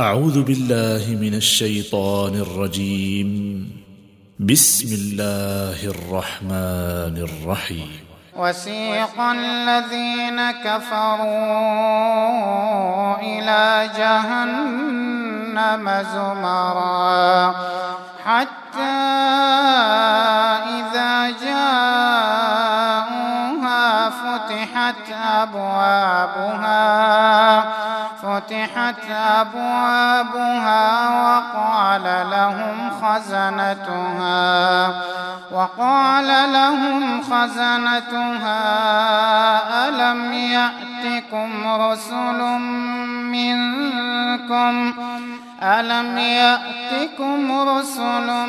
أعوذ بالله من الشيطان الرجيم. بسم الله الرحمن الرحيم. وسيق الذين كفروا إلى جهنم زمرا. فتحت أبوابها. فتحت أبوابها وقال لهم خزنتها. وقال لهم خزنتها. ألم يأتكم رسل منكم؟ ألم يأتكم رسل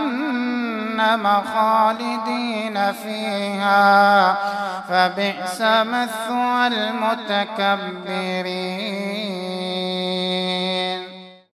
جهنم خالدين فيها. فبئس مثوى المتكبرين.